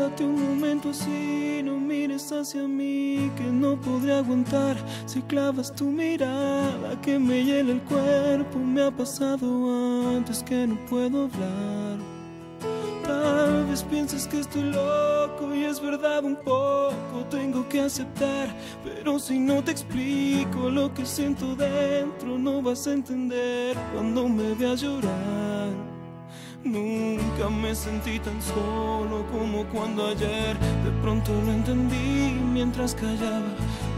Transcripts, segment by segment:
Quédate un momento así, no mires hacia mí, que no podré aguantar si clavas tu mirada que me hiela el cuerpo. Me ha pasado antes que no puedo hablar. Tal vez pienses que estoy loco y es verdad un poco, tengo que aceptar, pero si no te explico lo que siento dentro, no vas a entender cuando me veas llorar. Nunca me sentí tan solo como cuando ayer de pronto lo entendí mientras callaba.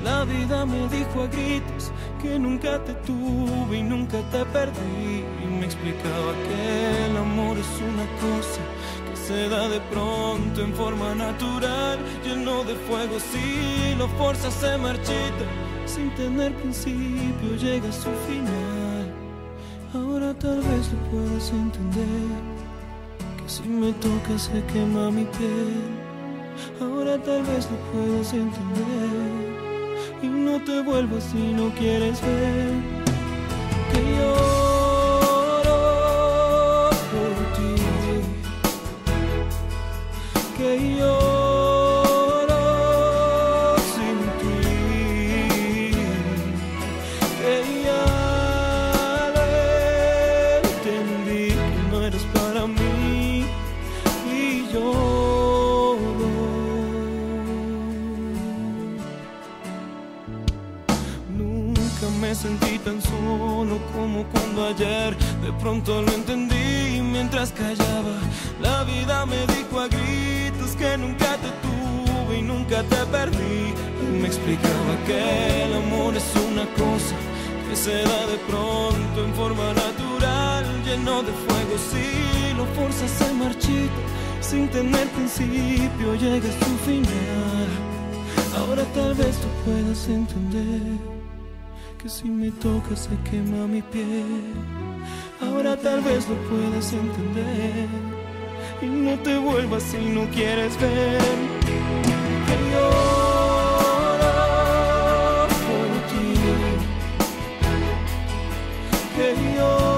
La vida me dijo a gritos que nunca te tuve y nunca te perdí. Y me explicaba que el amor es una cosa que se da de pronto en forma natural, lleno de fuego. Si lo fuerza se marchita, sin tener principio llega a su final. Ahora tal vez lo puedas entender. Si me tocas se quema mi piel. Ahora tal vez lo puedas entender. Y no te vuelvas si no quieres ver. Me sentí tan solo como cuando ayer de pronto lo entendí mientras callaba. La vida me dijo a gritos que nunca te tuve y nunca te perdí. Me explicaba que el amor es una cosa que se da de pronto en forma natural, lleno de fuego. Si lo fuerzas se marchita, sin tener principio llega a su final. Ahora tal vez tú puedas entender que si me tocas se quema mi piel. Ahora tal vez lo puedas entender y no te vuelvas si no quieres ver que lloro por ti, que lloro